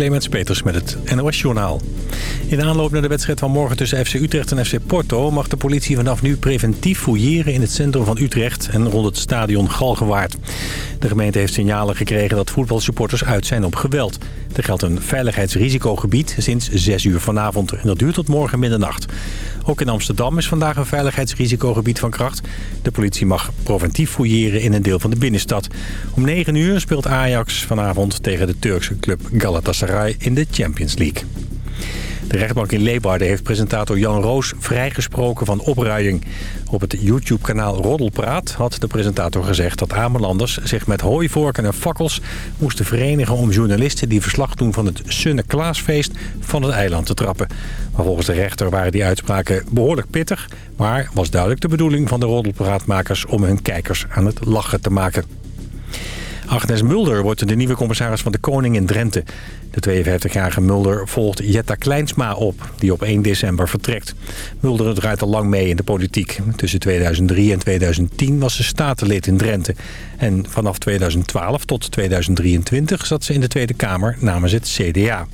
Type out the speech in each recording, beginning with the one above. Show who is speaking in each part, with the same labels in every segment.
Speaker 1: Clemens Peters met het NOS Journaal. In aanloop naar de wedstrijd van morgen tussen FC Utrecht en FC Porto... mag de politie vanaf nu preventief fouilleren in het centrum van Utrecht... en rond het stadion Galgenwaard. De gemeente heeft signalen gekregen dat voetbalsupporters uit zijn op geweld. Er geldt een veiligheidsrisicogebied sinds 6 uur vanavond. En dat duurt tot morgen middernacht. Ook in Amsterdam is vandaag een veiligheidsrisicogebied van kracht. De politie mag preventief fouilleren in een deel van de binnenstad. Om 9 uur speelt Ajax vanavond tegen de Turkse club Galatasaray in de Champions League. De rechtbank in Leeuwarden heeft presentator Jan Roos vrijgesproken van opruiing. Op het YouTube-kanaal Roddelpraat had de presentator gezegd dat Amelanders zich met hooivorken en fakkels moesten verenigen om journalisten die verslag doen van het Sunne Klaasfeest van het eiland te trappen. Maar volgens de rechter waren die uitspraken behoorlijk pittig, maar was duidelijk de bedoeling van de Roddelpraatmakers om hun kijkers aan het lachen te maken. Agnes Mulder wordt de nieuwe commissaris van de Koning in Drenthe. De 52-jarige Mulder volgt Jetta Kleinsma op, die op 1 december vertrekt. Mulder draait al lang mee in de politiek. Tussen 2003 en 2010 was ze statenlid in Drenthe. En vanaf 2012 tot 2023 zat ze in de Tweede Kamer namens het CDA.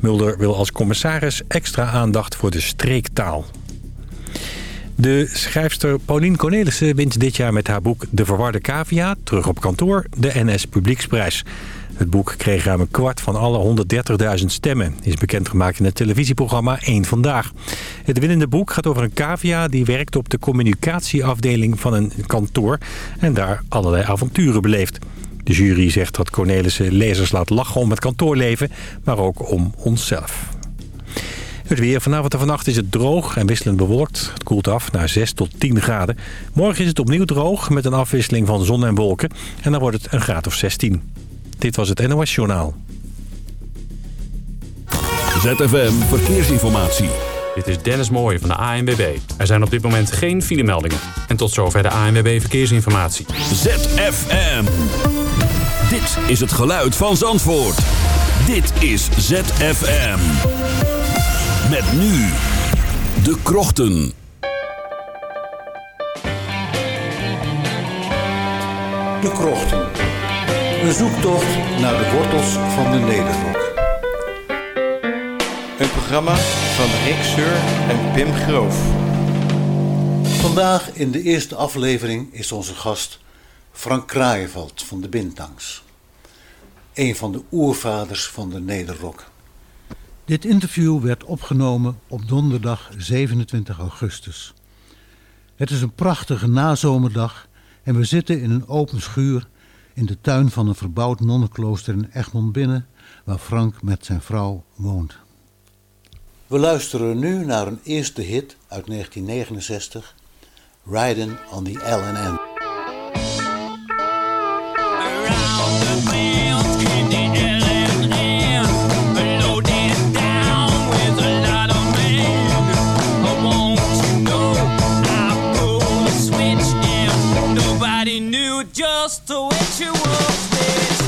Speaker 1: Mulder wil als commissaris extra aandacht voor de streektaal. De schrijfster Paulien Cornelissen wint dit jaar met haar boek De Verwarde Cavia... terug op kantoor, de NS Publieksprijs. Het boek kreeg ruim een kwart van alle 130.000 stemmen. Is bekendgemaakt in het televisieprogramma 1 Vandaag. Het winnende boek gaat over een cavia die werkt op de communicatieafdeling van een kantoor... en daar allerlei avonturen beleeft. De jury zegt dat Cornelissen lezers laat lachen om het kantoorleven... maar ook om onszelf. Het weer vanavond en vannacht is het droog en wisselend bewolkt. Het koelt af naar 6 tot 10 graden. Morgen is het opnieuw droog met een afwisseling van zon en wolken. En dan wordt het een graad of 16. Dit was het NOS Journaal.
Speaker 2: ZFM Verkeersinformatie.
Speaker 3: Dit is Dennis Mooij van de ANWB. Er zijn op dit moment geen filemeldingen. En tot zover de ANWB Verkeersinformatie.
Speaker 2: ZFM. Dit is het geluid van Zandvoort. Dit is ZFM. Met nu de krochten.
Speaker 4: De krochten. Een zoektocht naar de wortels van de Nederrok.
Speaker 5: Een programma van Rick Seur en Pim Groof.
Speaker 4: Vandaag in de eerste aflevering is onze gast Frank Kraaienveld van de Bintangs. Een van de oervaders van de Nederrok. Dit interview werd opgenomen op donderdag 27 augustus. Het is een prachtige nazomerdag en we zitten in een open schuur in de tuin van een verbouwd nonnenklooster in Egmond binnen, waar Frank met zijn vrouw woont. We luisteren nu naar een eerste hit uit 1969, Riding on the LNN.
Speaker 6: Just which you was this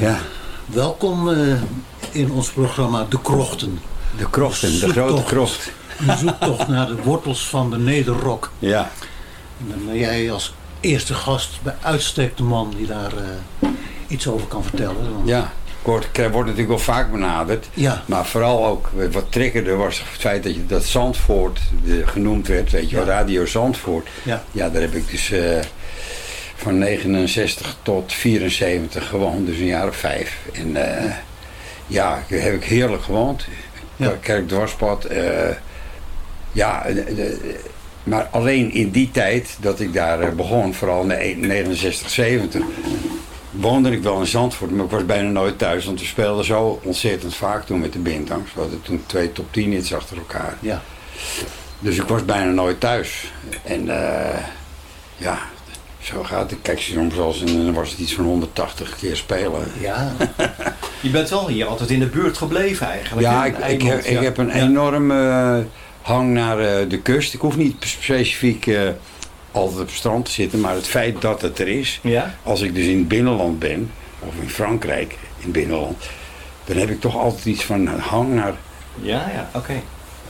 Speaker 7: Ja,
Speaker 4: welkom eh, in ons programma De Krochten.
Speaker 7: de krochten, de
Speaker 4: Zoektocht.
Speaker 7: grote krocht.
Speaker 4: Een zoektocht naar de wortels van de nederrock.
Speaker 7: Ja,
Speaker 4: En dan ben jij als eerste gast bij uitstek de man die daar eh, iets over kan vertellen. Want-
Speaker 7: ja. Ik word natuurlijk wel vaak benaderd.
Speaker 4: Ja.
Speaker 7: Maar vooral ook, eh, wat triggerde was het feit dat, je, dat Zandvoort genoemd werd. Weet je
Speaker 4: Ja.
Speaker 7: Radio Zandvoort.
Speaker 4: Ja.
Speaker 7: Ja, daar heb ik dus van 69 tot 74 gewoond. Dus een jaar of vijf. En eh, ja, daar heb ik heerlijk gewoond.
Speaker 4: Ja.
Speaker 7: Kerkdwarspad. eh ja, eh, de- maar alleen in die tijd dat ik daar begon, vooral in 69, 70, woonde ik wel in Zandvoort, maar ik was bijna nooit thuis. Want we speelden zo ontzettend vaak toen met de Bintangs. We hadden toen twee top 10 hits achter elkaar.
Speaker 4: Ja.
Speaker 7: Dus ik was bijna nooit thuis. En ja, zo gaat het. Kijk, soms was, en dan was het iets van 180 keer spelen.
Speaker 4: Ja,
Speaker 5: Je bent wel hier altijd in de buurt gebleven eigenlijk.
Speaker 7: Ja, ik, ik, heb, ik
Speaker 5: ja.
Speaker 7: heb een
Speaker 5: Ja.
Speaker 7: enorm eh, hang naar eh, de kust. Ik hoef niet specifiek eh, altijd op het strand te zitten, maar het feit dat het er is.
Speaker 5: Ja?
Speaker 7: Als ik dus in het binnenland ben, of in Frankrijk in het binnenland, dan heb ik toch altijd iets van hang naar
Speaker 5: Ja, ja, oké.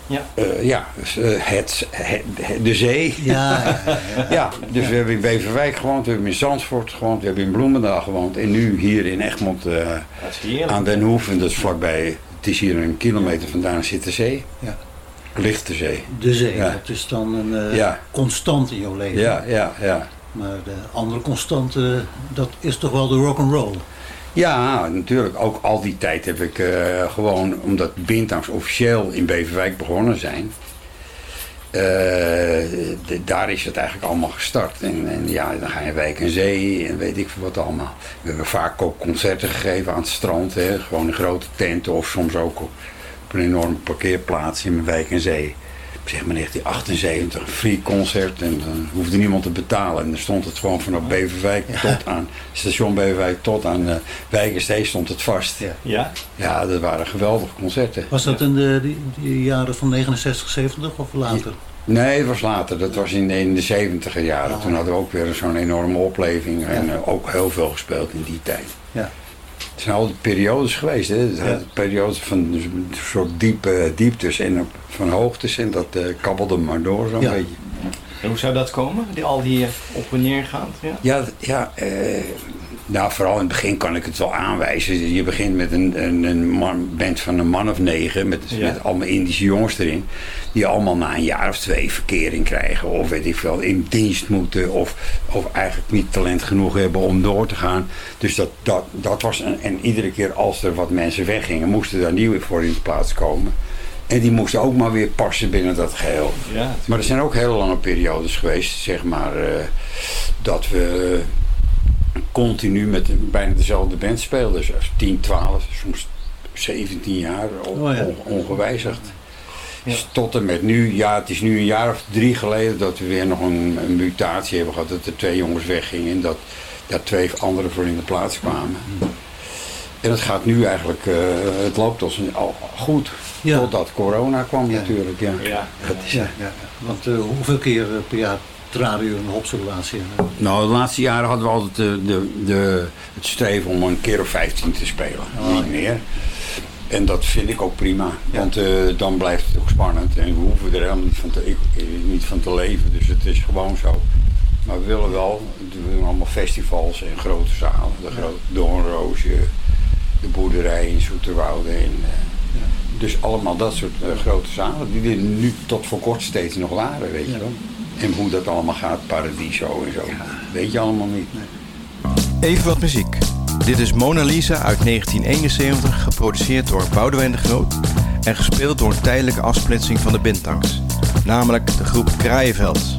Speaker 5: Ja.
Speaker 7: eh, ja, dus, eh, het, de zee.
Speaker 4: ja, ja, ja.
Speaker 7: Ja, dus we hebben in Beverwijk gewoond, we hebben in Zandvoort gewoond, we hebben in Bloemendaal gewoond en nu hier in Egmond eh, aan Den Hoef. En dat is vlakbij, het is hier een kilometer vandaan zit de zee.
Speaker 4: Ja.
Speaker 7: Ligt de zee.
Speaker 4: De zee,
Speaker 7: Ja.
Speaker 4: dat is dan een eh,
Speaker 7: Ja.
Speaker 4: constant in jouw leven.
Speaker 7: Ja, ja, ja.
Speaker 4: Maar de andere constante, dat is toch wel de rock and roll.
Speaker 7: Ja, natuurlijk. Ook al die tijd heb ik eh, gewoon, omdat Bintangs officieel in Beverwijk begonnen zijn. eh, de- daar is het eigenlijk allemaal gestart. En, ja, dan ga je Wijk en Zee en weet ik veel wat allemaal. We hebben vaak ook concerten gegeven aan het strand. Hè, gewoon in grote tenten of soms ook op een enorme parkeerplaats in Wijk en Zee. Zeg maar 1978, een free concert en dan hoefde niemand te betalen. En dan stond het gewoon vanaf Beverwijk tot aan station Beverwijk tot aan eh Wijk en Zee stond het vast.
Speaker 4: Ja.
Speaker 5: Ja?
Speaker 7: Ja, dat waren geweldige concerten.
Speaker 4: Was dat in de die, die jaren van 69, 70 of later?
Speaker 7: Nee, het was later. Dat was in, in de 70 jaren.
Speaker 4: Ah.
Speaker 7: Toen hadden we ook weer zo'n enorme opleving. En eh, ook heel veel gespeeld in die tijd.
Speaker 4: Ja.
Speaker 7: Het zijn altijd periodes geweest. Hè?
Speaker 4: Ja.
Speaker 7: Periodes van dus een soort diepe dieptes en op- van hoogtes. En dat eh, kabbelde maar door zo'n
Speaker 4: Ja.
Speaker 7: beetje.
Speaker 5: En hoe zou dat komen? Die, al die eh, op en neer gaat? Ja?
Speaker 7: Ja, ja eh, nou, vooral in het begin kan ik het wel aanwijzen. Je begint met een, een, een man, band van een man of negen, met,
Speaker 5: Ja.
Speaker 7: met allemaal Indische jongens erin. Die allemaal na een jaar of twee verkering krijgen. Of weet ik veel, in dienst moeten. Of, of eigenlijk niet talent genoeg hebben om door te gaan. Dus dat, dat, dat was, een, en iedere keer als er wat mensen weggingen, moesten daar nieuwe voor in de plaats komen. En die moesten ook maar weer passen binnen dat geheel.
Speaker 5: Ja.
Speaker 7: Maar er zijn ook hele lange periodes geweest, zeg maar, eh, dat we continu met bijna dezelfde band speelden. Dus 10, 12, soms 17 jaar on-
Speaker 4: Oh ja.
Speaker 7: on- ongewijzigd. Dus tot en met nu, ja, het is nu een jaar of drie geleden dat we weer nog een, een mutatie hebben gehad. Dat er twee jongens weggingen en dat daar twee anderen voor in de plaats kwamen. En het gaat nu eigenlijk, eh, het loopt als een, al goed.
Speaker 4: Ja.
Speaker 7: Totdat corona kwam
Speaker 4: Ja.
Speaker 7: natuurlijk, ja.
Speaker 5: Ja.
Speaker 7: Dat is,
Speaker 4: Ja, ja, ja. Want eh, hoeveel keer eh, per jaar jullie een observatie?
Speaker 7: Nou, de laatste jaren hadden we altijd de, de, de, het streven om een keer of 15 te spelen. Niet meer. En dat vind ik ook prima.
Speaker 4: Ja.
Speaker 7: Want eh, dan blijft het ook spannend. En we hoeven er helemaal niet van te, ik, eh, niet van te leven. Dus het is gewoon zo. Maar we willen wel, we doen allemaal festivals en grote zalen. De grote Doornroosje, de boerderij in Zoeterwoude. En, eh, Dus allemaal dat soort grote zalen. Die er nu tot voor kort steeds nog waren, weet je wel. En hoe dat allemaal gaat, Paradiso en zo. Weet je allemaal niet.
Speaker 8: Even wat muziek. Dit is Mona Lisa uit 1971, geproduceerd door Boudewijn de Groot en gespeeld door een tijdelijke afsplitsing van de Bintangs, namelijk de groep Kraaienveld.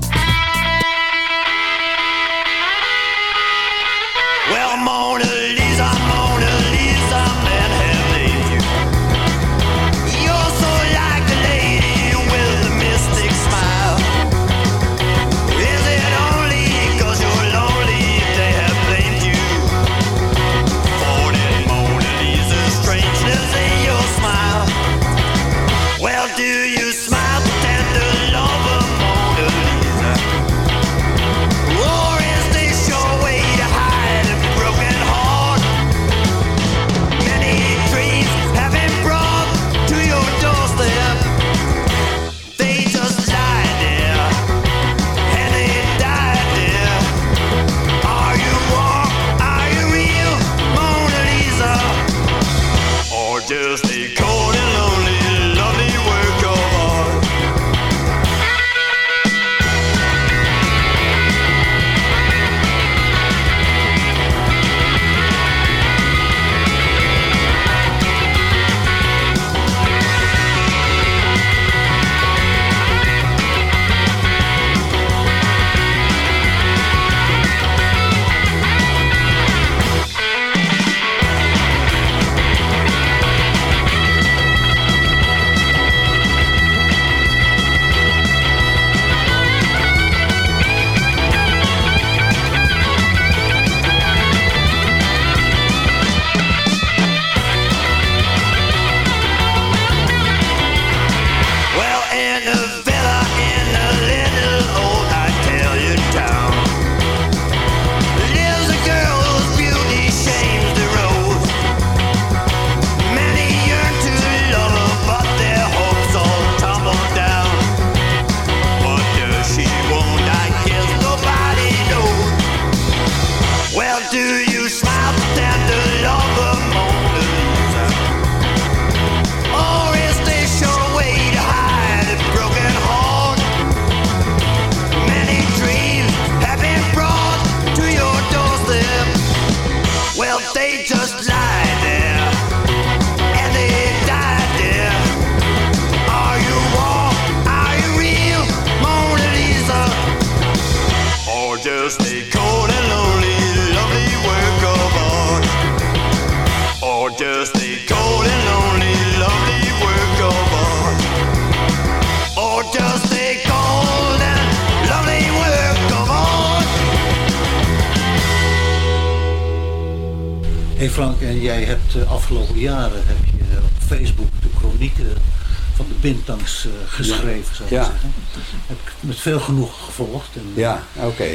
Speaker 4: Eh, geschreven, zou ik
Speaker 7: Ja.
Speaker 4: zeggen. Heb ik met veel genoegen gevolgd en
Speaker 7: Ja, oké.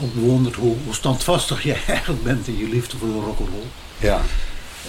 Speaker 4: ook bewonderd hoe, hoe standvastig jij eigenlijk bent in je liefde voor de rock'n'roll.
Speaker 7: Ja.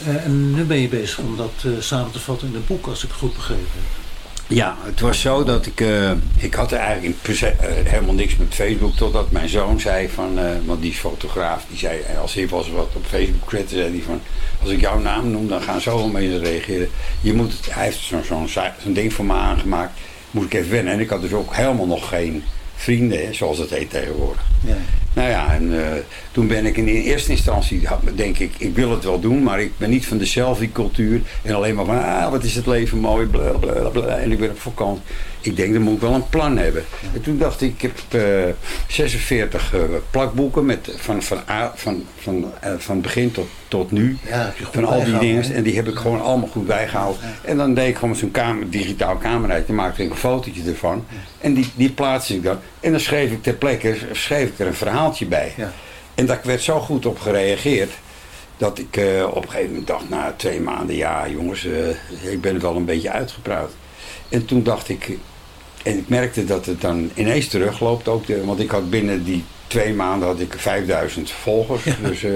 Speaker 4: Eh, en nu ben je bezig om dat eh, samen te vatten in een boek, als ik het goed begrepen heb.
Speaker 7: Ja, het was zo dat ik... eh, ik had er eigenlijk eh, helemaal niks met Facebook... totdat mijn zoon zei van... eh, want die fotograaf. Die zei, als hij was wat op Facebook zette... zei van... Als ik jouw naam noem, dan gaan zoveel mensen reageren. Je moet het, hij heeft zo'n zo'n ding voor me aangemaakt. Moet ik even wennen. En ik had dus ook helemaal nog geen vrienden, zoals het heet tegenwoordig.
Speaker 4: Ja.
Speaker 7: Nou ja, en eh, toen ben ik in, eerste instantie, denk ik, ik wil het wel doen, maar ik ben niet van de selfie-cultuur. En alleen maar van, ah, wat is het leven mooi, bla bla bla. En ik ben op vakantie. Ik denk, dan moet ik wel een plan hebben. En toen dacht ik, ik heb eh, 46 eh, plakboeken met, van, van, van, van, eh, van begin tot, tot nu.
Speaker 4: Ja,
Speaker 7: van al die
Speaker 4: bijgehouden,
Speaker 7: dingen. En die heb ik gewoon allemaal goed bijgehaald. En dan deed ik gewoon zo'n kamer, digitaal cameraatje, maakte ik een fotootje ervan. En die, die plaatste ik dan. En dan schreef ik ter plekke schreef ik er een verhaaltje bij.
Speaker 4: Ja.
Speaker 7: En daar werd zo goed op gereageerd. Dat ik eh, op een gegeven moment dacht, na twee maanden, ja jongens, eh, ik ben er wel een beetje uitgepraat. En toen dacht ik, en ik merkte dat het dan ineens terugloopt ook. Want ik had binnen die twee maanden had ik 5000 volgers. Dus eh,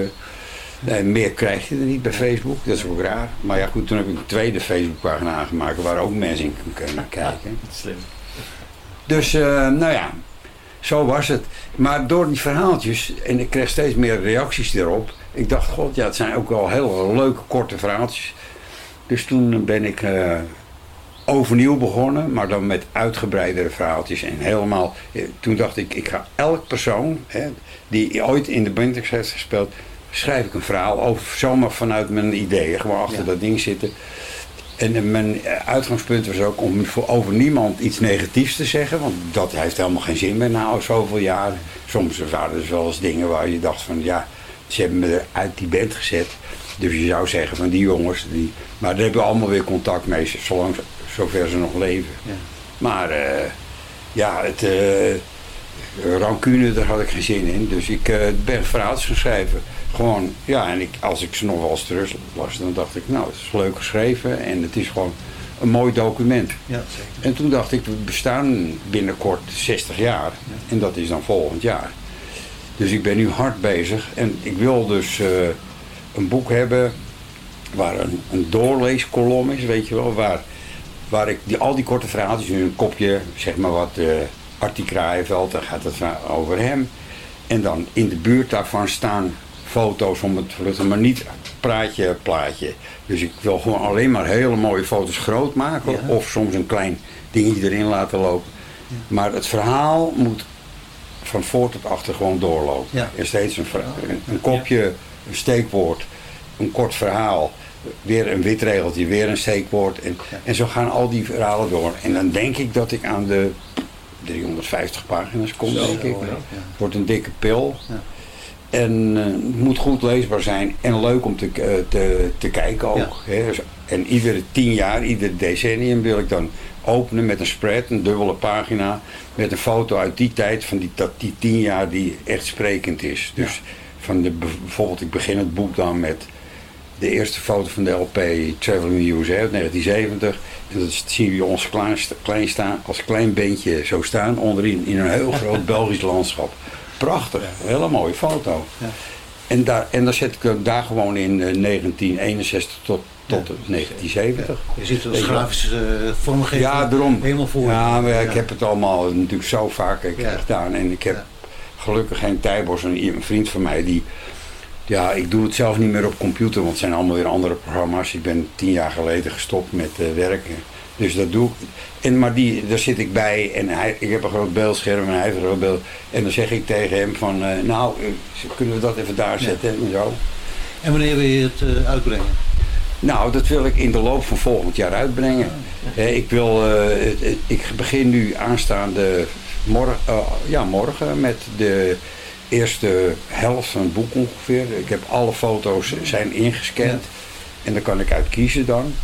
Speaker 7: nee, meer krijg je er niet bij Facebook. Dat is ook raar. Maar ja goed, toen heb ik een tweede Facebookpagina aangemaakt waar ook mensen in kunnen kijken.
Speaker 5: Slim.
Speaker 7: Dus eh, nou ja, zo was het. Maar door die verhaaltjes, en ik kreeg steeds meer reacties erop. Ik dacht, god ja, het zijn ook wel heel leuke korte verhaaltjes. Dus toen ben ik eh, overnieuw begonnen, maar dan met uitgebreidere verhaaltjes. En helemaal, eh, toen dacht ik, ik ga elk persoon hè, die ooit in de Bintex heeft gespeeld, schrijf ik een verhaal over, zomaar vanuit mijn ideeën. Gewoon achter
Speaker 4: Ja.
Speaker 7: dat ding zitten. En eh, mijn eh, uitgangspunt was ook om voor over niemand iets negatiefs te zeggen. Want dat heeft helemaal geen zin meer na zoveel jaren. Soms waren er wel eens dingen waar je dacht van ja, ze hebben me uit die band gezet. Dus je zou zeggen van die jongens, die, maar daar hebben we allemaal weer contact mee, zolang, zover ze nog leven.
Speaker 4: Ja.
Speaker 7: Maar eh, ja, het eh, rancune, daar had ik geen zin in. Dus ik eh, ben verhaaltjes gaan schrijven. Gewoon, ja, en ik, als ik ze nog wel eens terug las, dan dacht ik, nou, het is leuk geschreven en het is gewoon een mooi document.
Speaker 4: Ja, zeker.
Speaker 7: En toen dacht ik, we bestaan binnenkort 60 jaar. En dat is dan volgend jaar. Dus ik ben nu hard bezig. En ik wil dus een boek hebben waar een, een doorleeskolom is, weet je wel. Waar, waar ik die, al die korte verhaaltjes in een kopje, zeg maar wat, eh Artie Kraaienveld, daar gaat het over hem. En dan in de buurt daarvan staan foto's om het te maar niet praatje, plaatje. Dus ik wil gewoon alleen maar hele mooie foto's groot maken.
Speaker 4: Ja.
Speaker 7: Of soms een klein dingetje erin laten lopen. Maar het verhaal moet van voor tot achter gewoon doorlopen.
Speaker 4: Ja.
Speaker 7: En steeds een, een kopje, een steekwoord, een kort verhaal. Weer een wit regeltje, weer een steekwoord. En, en zo gaan al die verhalen door. En dan denk ik dat ik aan de 350 pagina's kom,
Speaker 4: Zo,
Speaker 7: denk ik.
Speaker 4: ja.
Speaker 7: Wordt een dikke pil.
Speaker 4: Ja.
Speaker 7: En eh, het moet goed leesbaar zijn en leuk om te, eh, te, te kijken ook. Hè. Dus- En iedere tien jaar, ieder decennium wil ik dan openen met een spread, een dubbele pagina, met een foto uit die tijd van die, dat, die tien jaar die echt sprekend is. Dus van de, bijvoorbeeld, ik begin het boek dan met de eerste foto van de LP Traveling the USA uit 1970. En dat zien we ons klein, klein staan, als klein beentje zo staan, onderin in een heel groot Belgisch landschap. Prachtig, een hele mooie foto.
Speaker 4: Ja.
Speaker 7: En, daar, en dan zet ik daar gewoon in eh, 1961 tot, tot 1970.
Speaker 4: Je ziet het als grafische eh, vormgeving
Speaker 7: Ja, daarom.
Speaker 4: helemaal voor.
Speaker 7: Ja, maar ik heb het allemaal natuurlijk zo vaak eh, gedaan. En ik heb gelukkig geen Tijbos, een, een vriend van mij die... Ja, ik doe het zelf niet meer op computer, want het zijn allemaal weer andere programma's. Ik ben tien jaar geleden gestopt met eh, werken. Dus dat doe ik. En, maar die, daar zit ik bij en hij, ik heb een groot beeldscherm en hij heeft een groot beeld. En dan zeg ik tegen hem van, eh, nou, eh, kunnen we dat even daar zetten en zo.
Speaker 4: En wanneer wil je het uitbrengen?
Speaker 7: Nou, dat wil ik in de loop van volgend jaar uitbrengen. Eh, ik, wil, ik begin nu aanstaande morgen, ja, morgen met de eerste helft van het boek ongeveer. Ik heb alle foto's zijn ingescand. En daar kan ik uit kiezen dan.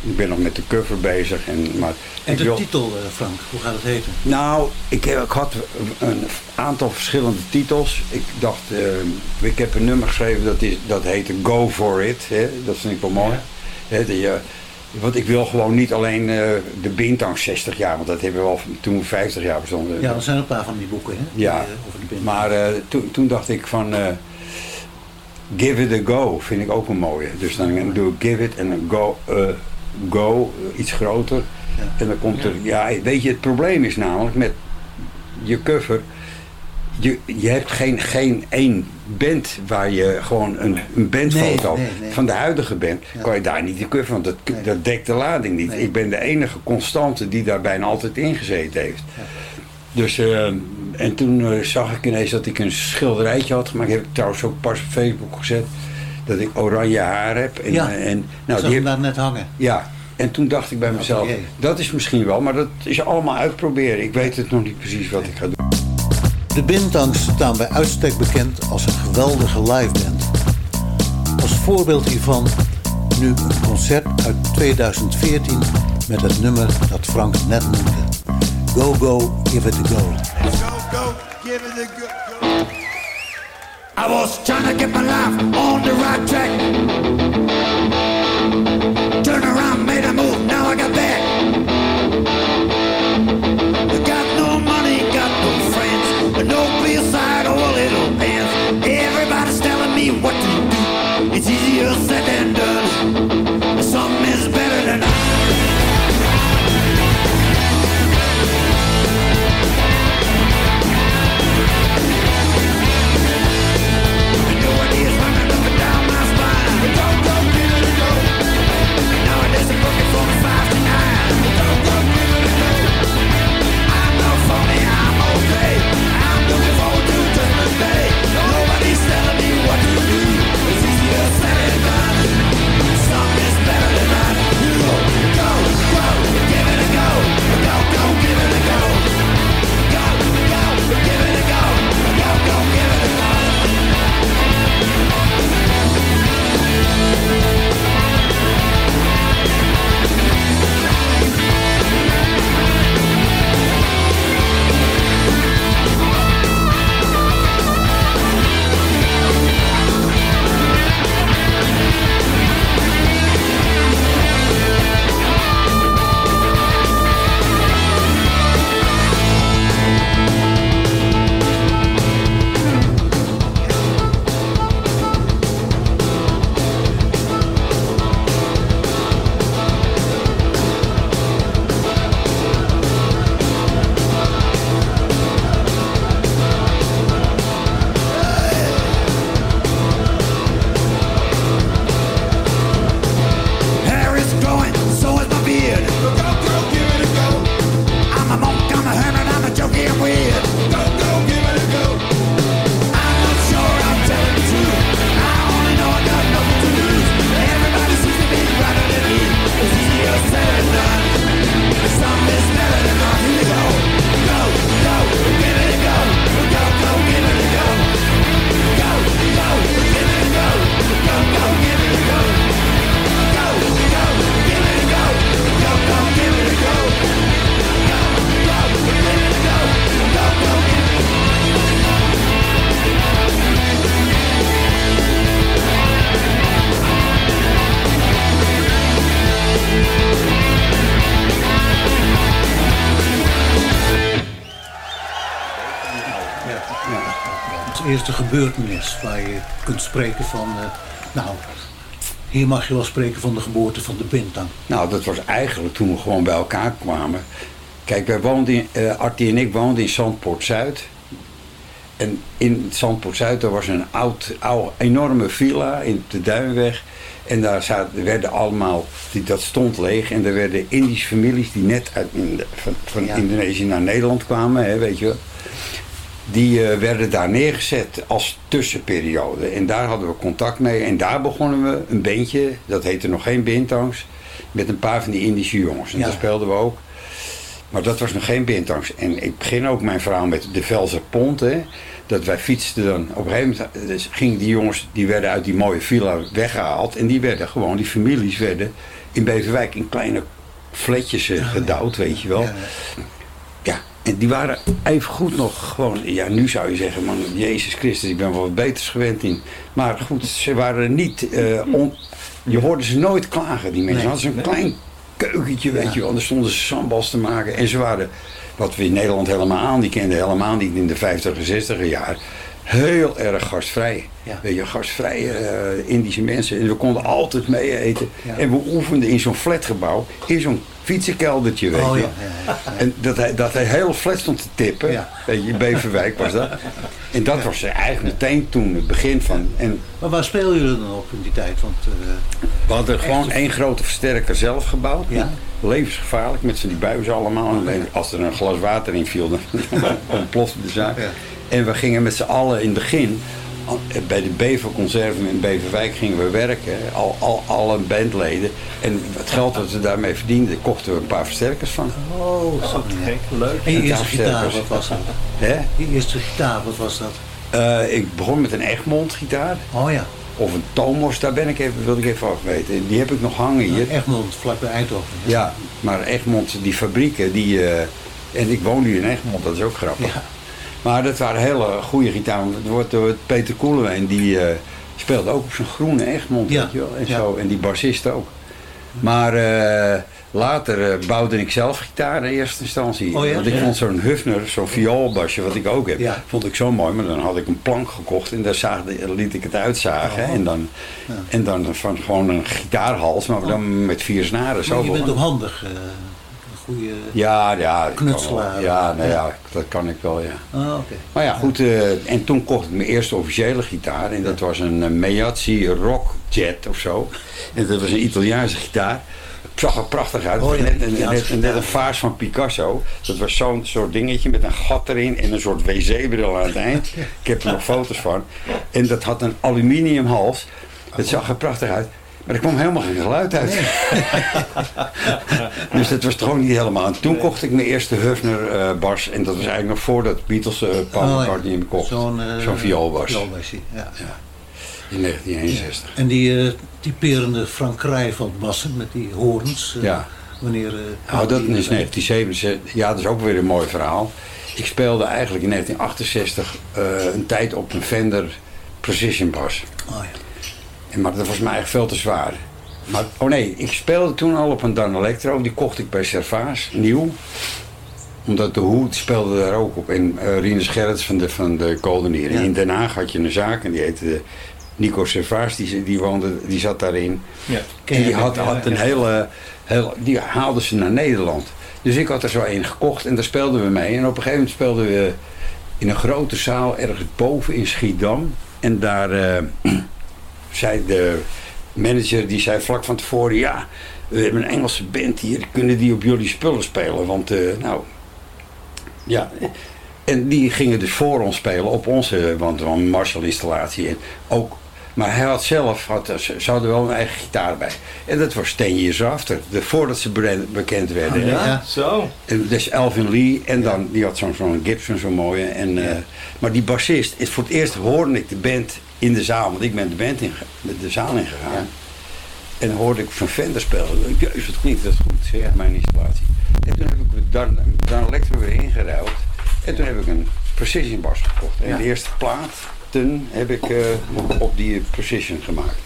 Speaker 7: Ik ben nog met de cover bezig. En, maar
Speaker 4: En de
Speaker 7: wil,
Speaker 4: titel, eh, Frank, hoe gaat het heten?
Speaker 7: nou, ik, heb, ik had een aantal verschillende titels. Ik dacht, eh, ik heb een nummer geschreven dat, is, dat heette Go For It. Hè? Dat vind ik wel mooi. Je- want ik wil gewoon niet alleen eh, de Bintang 60 jaar, want dat hebben we al toen we 50 jaar bestonden.
Speaker 4: Ja, er zijn een paar van die boeken, hè? die,
Speaker 7: Ja,
Speaker 4: eh, over de
Speaker 7: maar eh, toen, toen dacht ik van eh, Give It A Go vind ik ook een mooie. Dus dan doe ik Give It en dan Go, eh, go iets groter. En dan komt er, ja weet je het probleem is namelijk met je cover, je, je hebt geen, geen één band waar je gewoon een, een bandfoto
Speaker 4: Nee, nee, nee.
Speaker 7: van de huidige band, kan je daar niet de cover, want dat, dat dekt de lading niet. Ik ben de enige constante die daar bijna altijd ingezeten heeft. Dus, eh, en toen eh, zag ik ineens dat ik een schilderijtje had gemaakt. Heb ik trouwens ook pas op Facebook gezet. Dat ik oranje haar heb. En,
Speaker 4: Ja,
Speaker 7: eh, en,
Speaker 4: nou,
Speaker 7: nou, die heb,
Speaker 4: daar net hangen.
Speaker 7: ja, en toen dacht ik bij mezelf,
Speaker 4: jee.
Speaker 7: dat is misschien wel, maar dat is allemaal uitproberen. Ik weet het nog niet precies wat ik ga doen.
Speaker 4: De Bintangs staan bij uitstek bekend als een geweldige liveband. Als voorbeeld hiervan nu een concert uit 2014 met het nummer dat Frank net noemde. Go Go Give It A Go.
Speaker 8: I was trying to get my life on the right track.
Speaker 4: Gebeurtenis waar je kunt spreken van... eh, nou, hier mag je wel spreken van de geboorte van de Bintang.
Speaker 7: Nou, dat was eigenlijk toen we gewoon bij elkaar kwamen. Kijk, wij woonden in, eh Artie en ik woonden in Zandpoort Zuid. En in Zandpoort Zuid er was een oud, oud, enorme villa in de Duinweg. En daar zaten, werden allemaal, die, dat stond leeg. En er werden Indische families die net uit, in de- van, van
Speaker 4: Ja.
Speaker 7: Indonesië naar Nederland kwamen, hè, weet je wel. Die eh, werden daar neergezet als tussenperiode. En daar hadden we contact mee. En daar begonnen we een bandje, dat heette nog geen Bintangs, met een paar van die Indische jongens. En
Speaker 4: Ja.
Speaker 7: daar speelden we ook. Maar dat was nog geen Bintangs. En ik begin ook mijn verhaal met de Velzer Pont. Hè, dat wij fietsten dan. Op een gegeven moment dus gingen die jongens, die werden uit die mooie villa weggehaald. En die werden gewoon, die families werden in Beverwijk in kleine fletjes eh, gedouwd, weet je wel.
Speaker 4: Ja,
Speaker 7: Ja, en die waren even goed nog gewoon, ja, nu zou je zeggen, man, Jezus Christus, ik ben wel wat beters gewend in. Maar goed, ze waren niet, eh, on, je hoorde ze nooit klagen, die mensen. Hadden ze een klein keukentje, weet je wel, en daar stonden ze sambals te maken. En ze waren, wat we in Nederland helemaal aan, die kenden helemaal niet in de 50 en 60 jaar, heel erg gastvrij.
Speaker 4: Ja.
Speaker 7: Weet je, gastvrije eh, Indische mensen. En we konden altijd mee eten.
Speaker 4: Ja.
Speaker 7: En we oefenden in zo'n flatgebouw, in zo'n fietsenkeldertje, weet
Speaker 4: Oh
Speaker 7: je.
Speaker 4: ja.
Speaker 7: En dat hij, dat hij heel flat stond te tippen. Weet je, Beverwijk was dat. En dat was eigenlijk meteen toen het begin van. En
Speaker 4: Maar waar speelden jullie dan op in die tijd? Want eh,
Speaker 7: we hadden gewoon één grote versterker zelf gebouwd. Levensgevaarlijk met z'n die buizen allemaal. En als er een glas water in viel, dan ontplofte de zaak. En we gingen met z'n allen in het begin. Bij de Beverconserven in Beverwijk gingen we werken. Al, al, alle bandleden. En het geld dat we daarmee verdienden, kochten we een paar versterkers van.
Speaker 4: oh, zo gek, leuk. En je eerste gitaar, wat was dat?
Speaker 7: Hè?
Speaker 4: Je eerste gitaar, wat was dat?
Speaker 7: Eh, ik begon met een Egmond gitaar.
Speaker 4: Oh ja,
Speaker 7: Of een Tomos, daar ben ik even, wilde ik even af weten. Die heb ik nog hangen hier.
Speaker 4: Egmond, vlakbij Eindhoven.
Speaker 7: Ja, maar Egmond, die fabrieken, die... eh, en ik woon nu in Egmond, dat is ook grappig.
Speaker 4: Ja.
Speaker 7: Maar dat waren hele goede gitaren. Het wordt door Peter Koelewijn, die eh, speelde ook op zo'n groene Egmond,
Speaker 4: Ja,
Speaker 7: weet je wel. En,
Speaker 4: ja.
Speaker 7: zo, en die bassist ook. Maar eh, later eh, bouwde ik zelf gitaar in eerste instantie.
Speaker 4: Oh ja?
Speaker 7: Want ik vond zo'n Hufner, zo'n vioolbasje, wat ik ook heb, vond ik zo mooi. Maar dan had ik een plank gekocht en daar zaagde, liet ik het uitzagen.
Speaker 4: Oh.
Speaker 7: En, dan, en dan van gewoon een gitaarhals, maar dan met vier snaren. Zo
Speaker 4: je bent ook handig. Goede...
Speaker 7: Ja, ja.
Speaker 4: Knutselaar.
Speaker 7: Ja, nou ja, dat kan ik wel, ja.
Speaker 4: Ah, oké.
Speaker 7: Maar ja, goed. eh, en toen kocht ik mijn eerste officiële gitaar. En dat was een uh, Meazzi Rock Jet of zo. En dat was een Italiaanse gitaar. Het zag er prachtig uit.
Speaker 4: Oh ja,
Speaker 7: net, een- net, net een vaas van Picasso. Dat was zo'n soort dingetje met een gat erin en een soort wc-bril aan het eind. Ik heb er nog foto's van. En dat had een aluminium hals. Het zag er prachtig uit. Maar er kwam helemaal geen geluid uit. dus dat was toch ook niet helemaal. En toen kocht ik mijn eerste Hufner eh bas. En dat was eigenlijk nog voordat Beatles uh, Paul
Speaker 4: Oh, ja.
Speaker 7: McCartney hem kocht.
Speaker 4: Zo'n
Speaker 7: vioolbas.
Speaker 4: vioolbasje, ja.
Speaker 7: In 1961.
Speaker 4: En die typerende Frank Krijveld bassen met die hoorns. eh,
Speaker 7: Ja.
Speaker 4: Wanneer...
Speaker 7: Nou, dat
Speaker 4: die-
Speaker 7: is 1977. Ja, dat is ook weer een mooi verhaal. Ik speelde eigenlijk in 1968 eh, een tijd op een Fender Precision Bas.
Speaker 4: Oh ja.
Speaker 7: Maar dat was mij eigenlijk veel te zwaar. Maar, oh nee, ik speelde toen al op een Dan Electro. Die kocht ik bij Servaas, nieuw. Omdat de Hoed speelde daar ook op. En uh, Rinus Gerrits van de, van de.
Speaker 4: Ja.
Speaker 7: In Den Haag had je een zaak en die heette Nico Servaas. Die, die, woonde, die zat daarin.
Speaker 5: Ja.
Speaker 7: En die had, had een hele, hele... Die haalden ze naar Nederland. Dus ik had er zo een gekocht en daar speelden we mee. En op een gegeven moment speelden we in een grote zaal ergens boven in Schiedam. En daar eh, zei de manager, die zei vlak van tevoren... Ja, we hebben een Engelse band hier, kunnen die op jullie spullen spelen? Want, eh, nou... Ja, en die gingen dus voor ons spelen op onze, want een Marshall-installatie. En ook, maar hij had zelf, had, ze hadden wel een eigen gitaar bij. En dat was Ten Years After, de, voordat ze bekend werden.
Speaker 4: Oh, ja? Ja.
Speaker 5: Zo.
Speaker 7: En dus Elvin Lee, en dan, die had zo'n zo'n Gibson, zo'n mooie. En, eh, maar die bassist, is voor het eerst hoorde ik de band in de zaal, want ik ben de band in, met de zaal ingegaan. En hoorde ik van Fender spelen. Jezus, wat klinkt dat goed, zeg, mijn installatie. En toen heb ik dan, dan Electro weer ingeruild. En toen heb ik een Precision bas gekocht. En
Speaker 4: Ja.
Speaker 7: de eerste heb ik eh, op die precision gemaakt.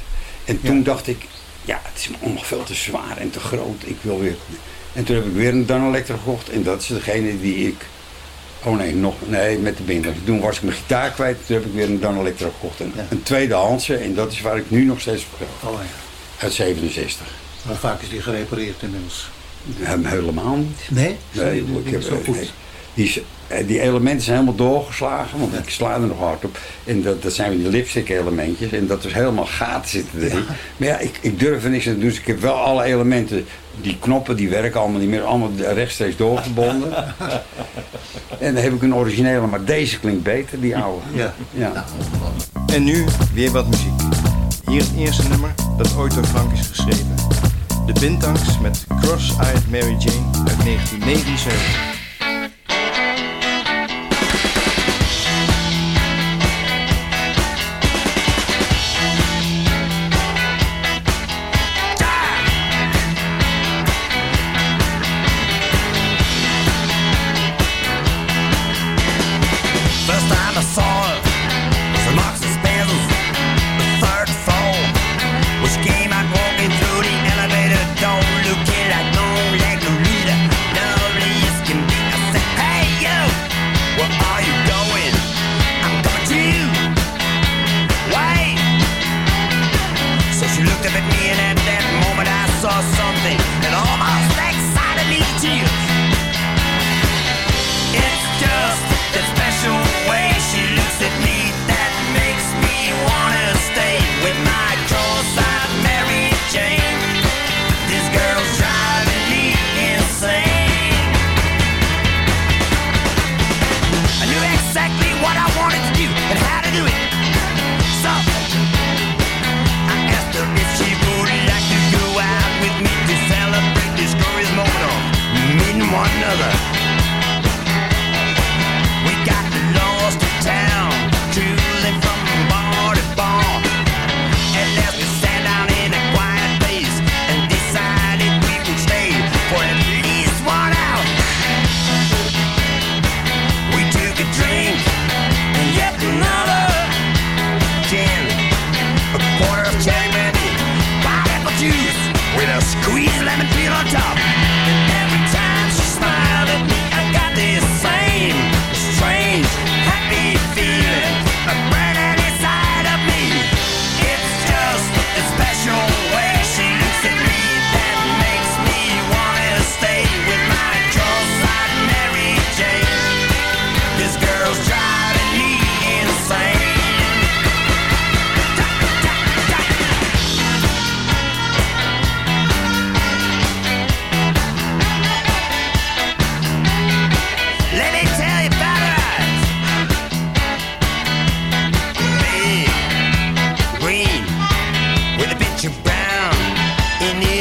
Speaker 7: En toen dacht ik, ja, het is me nog veel te zwaar en te groot. Ik wil weer... En toen heb ik weer een Dan Electro gekocht. En dat is degene die ik... Oh nee, nog, nee, met de binder. Toen was ik mijn gitaar kwijt. Toen heb ik weer een Dan Electro gekocht. Een,
Speaker 4: tweede
Speaker 7: een. En dat is waar ik nu nog steeds op
Speaker 4: oh, ja.
Speaker 7: Uit 67.
Speaker 4: Hoe vaak is die gerepareerd inmiddels?
Speaker 7: Helemaal niet.
Speaker 4: Nee?
Speaker 7: Nee, ik heb,
Speaker 4: zo
Speaker 7: Die is eh, die elementen zijn helemaal doorgeslagen, want ik sla er nog hard op. En dat, zijn weer die lipstick elementjes. En dat is helemaal gaten zitten erin. Maar ja, ik, ik durf er niks aan te doen. Dus ik heb wel alle elementen. Die knoppen die werken allemaal niet meer. Allemaal rechtstreeks doorgebonden. en dan heb ik een originele. Maar deze klinkt beter, die oude.
Speaker 4: Ja.
Speaker 7: ja.
Speaker 8: Nou, en nu weer wat muziek. Hier het eerste nummer dat ooit door Frank is geschreven. De Bintangs met Cross-Eyed Mary Jane uit 1979.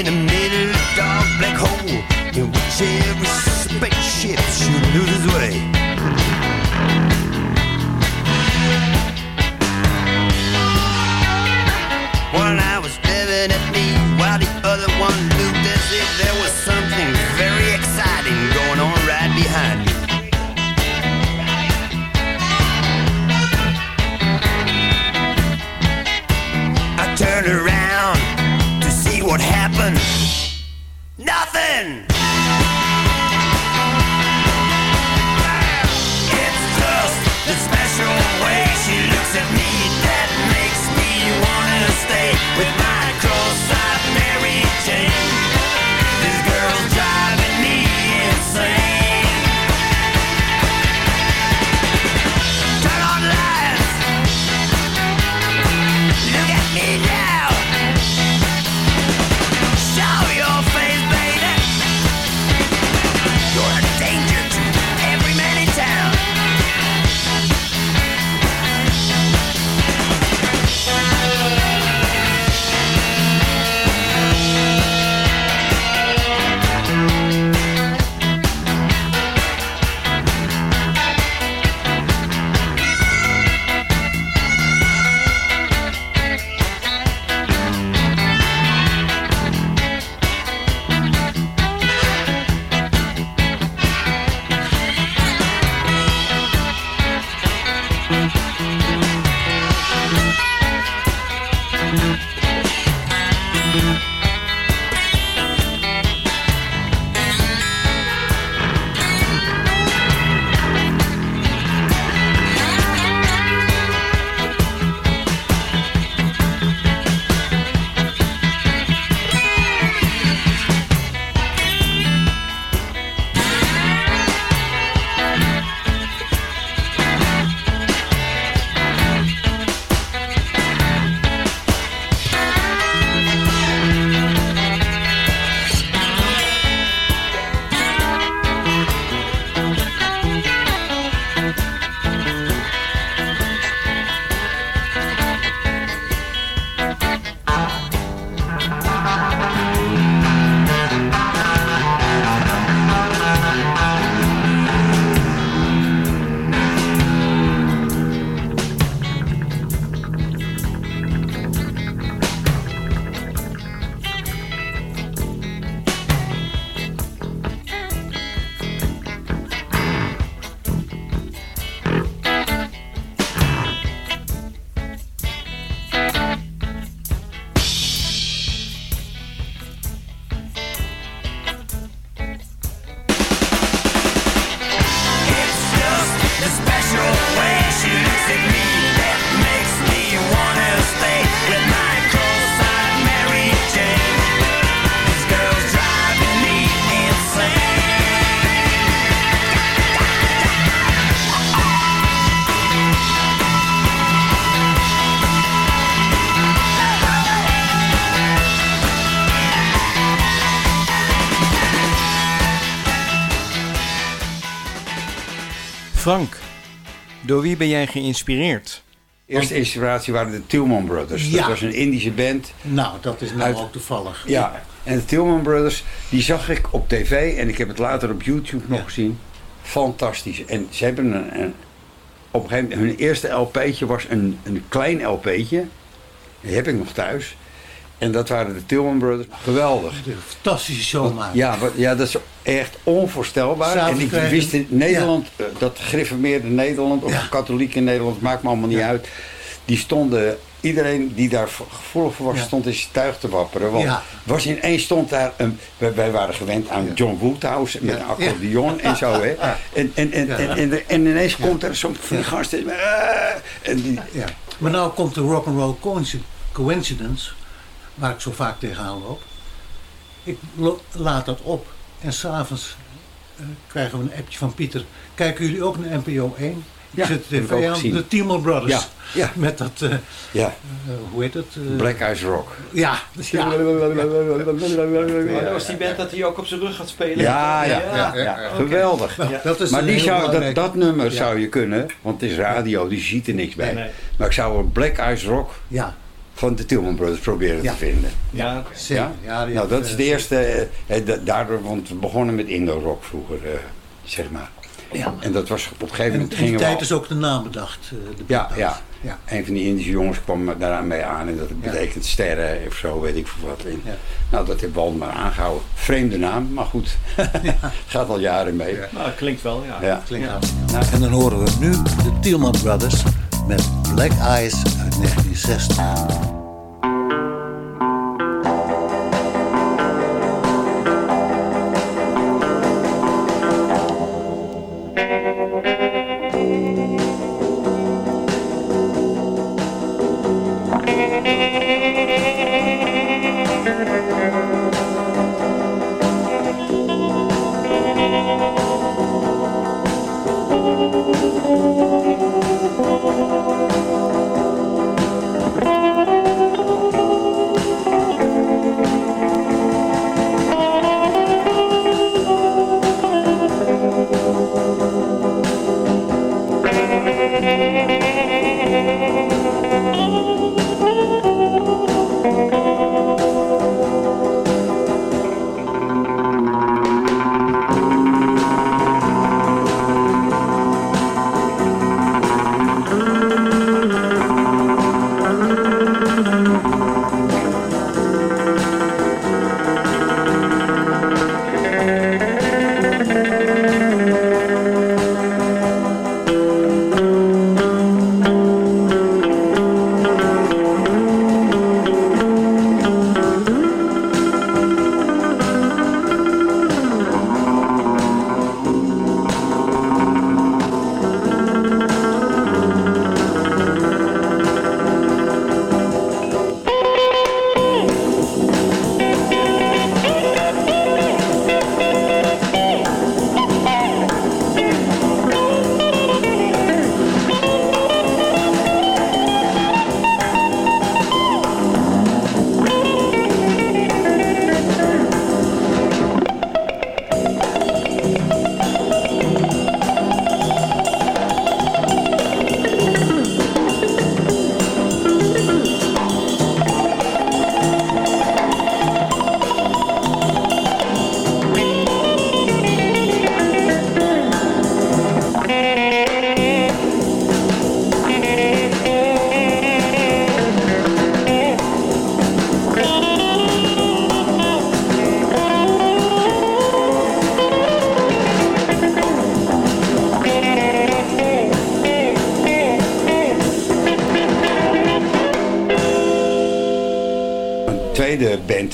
Speaker 6: in the middle of a dark black hole in which every spaceship should lose its way.
Speaker 8: Door wie ben jij geïnspireerd?
Speaker 7: Eerste inspiratie waren de Tillman Brothers.
Speaker 4: Ja.
Speaker 7: Dat was een Indische band.
Speaker 4: Nou, dat is nou
Speaker 7: Uit-
Speaker 4: ook toevallig.
Speaker 7: Ja, en de Tillman Brothers, die zag ik op tv en ik heb het later op YouTube nog
Speaker 4: Ja.
Speaker 7: gezien. Fantastisch. En ze hebben een, een, op een gegeven moment, hun eerste LP'tje was een, een klein LP'tje. Die heb ik nog thuis. En dat waren de Tillman Brothers. Geweldig.
Speaker 4: Fantastische show maken.
Speaker 7: Ja, ja, dat is echt onvoorstelbaar. En ik
Speaker 4: krijgen-
Speaker 7: wist in Nederland, eh, dat gereformeerde Nederland of
Speaker 4: Ja.
Speaker 7: katholiek in Nederland, maakt me allemaal niet
Speaker 4: Ja.
Speaker 7: uit. Die stonden, iedereen die daar gevoelig voor was,
Speaker 4: Ja.
Speaker 7: stond in zijn tuig te wapperen. Want
Speaker 4: Ja.
Speaker 7: was ineens stond daar, een, wij, wij waren gewend aan
Speaker 4: Ja.
Speaker 7: John Woodhouse met
Speaker 4: Ja.
Speaker 7: een accordeon en zo. Hè. En, en, en,
Speaker 4: Ja.
Speaker 7: en, en, en ineens komt er zo'n van die gasten. en die,
Speaker 4: Ja. Maar nou komt de rock'n'roll coinci- coincidence, waar ik zo vaak tegenaan loop. Ik lo- laat dat op en s'avonds eh krijgen we een appje van Pieter. Kijken jullie ook naar NPO 1? Ik
Speaker 7: Ja, ik
Speaker 4: tv aan, de Tillman Brothers.
Speaker 7: Ja, ja.
Speaker 4: Met dat, eh,
Speaker 7: ja,
Speaker 4: eh, hoe heet het?
Speaker 7: Black Eyes Rock.
Speaker 4: Ja, dus ja.
Speaker 5: Maar dat was die band dat hij ook op zijn rug gaat spelen.
Speaker 7: Ja, ja, ja,
Speaker 4: ja,
Speaker 7: ja. geweldig.
Speaker 4: Nou, dat is
Speaker 7: Maar die zou, dat,
Speaker 4: belangrijk-
Speaker 7: dat nummer
Speaker 4: Ja.
Speaker 7: zou je kunnen, want het is radio, die ziet er niks bij.
Speaker 5: Nee, nee.
Speaker 7: Maar ik zou een Black Eyes Rock
Speaker 4: Ja,
Speaker 7: van de Tillman Brothers proberen
Speaker 4: Ja.
Speaker 7: te vinden.
Speaker 5: Ja.
Speaker 7: Ja?
Speaker 4: Ja, die
Speaker 7: nou, dat is de eerste, eh, eh, da- daardoor, want we begonnen met Indo-rock vroeger, eh, zeg maar.
Speaker 4: Ja.
Speaker 7: En dat was op een gegeven
Speaker 4: En
Speaker 7: moment
Speaker 4: in die
Speaker 7: gingen we
Speaker 4: tijd
Speaker 7: al-
Speaker 4: is ook de naam bedacht. eh, de
Speaker 7: Ja, ja.
Speaker 4: ja.
Speaker 7: Een van die Indische jongens kwam daaraan mee aan en dat
Speaker 4: Ja.
Speaker 7: betekent sterren of zo, weet ik veel wat. En,
Speaker 4: Ja.
Speaker 7: Nou, dat heeft Wald maar aangehouden. Vreemde naam, maar goed. Gaat al jaren mee.
Speaker 4: Ja.
Speaker 5: Nou, klinkt wel, ja.
Speaker 7: Ja.
Speaker 4: Klinkt
Speaker 5: Ja.
Speaker 4: hartstikke. En dan horen we nu de Tillman Brothers met Black Eyes uit 1960.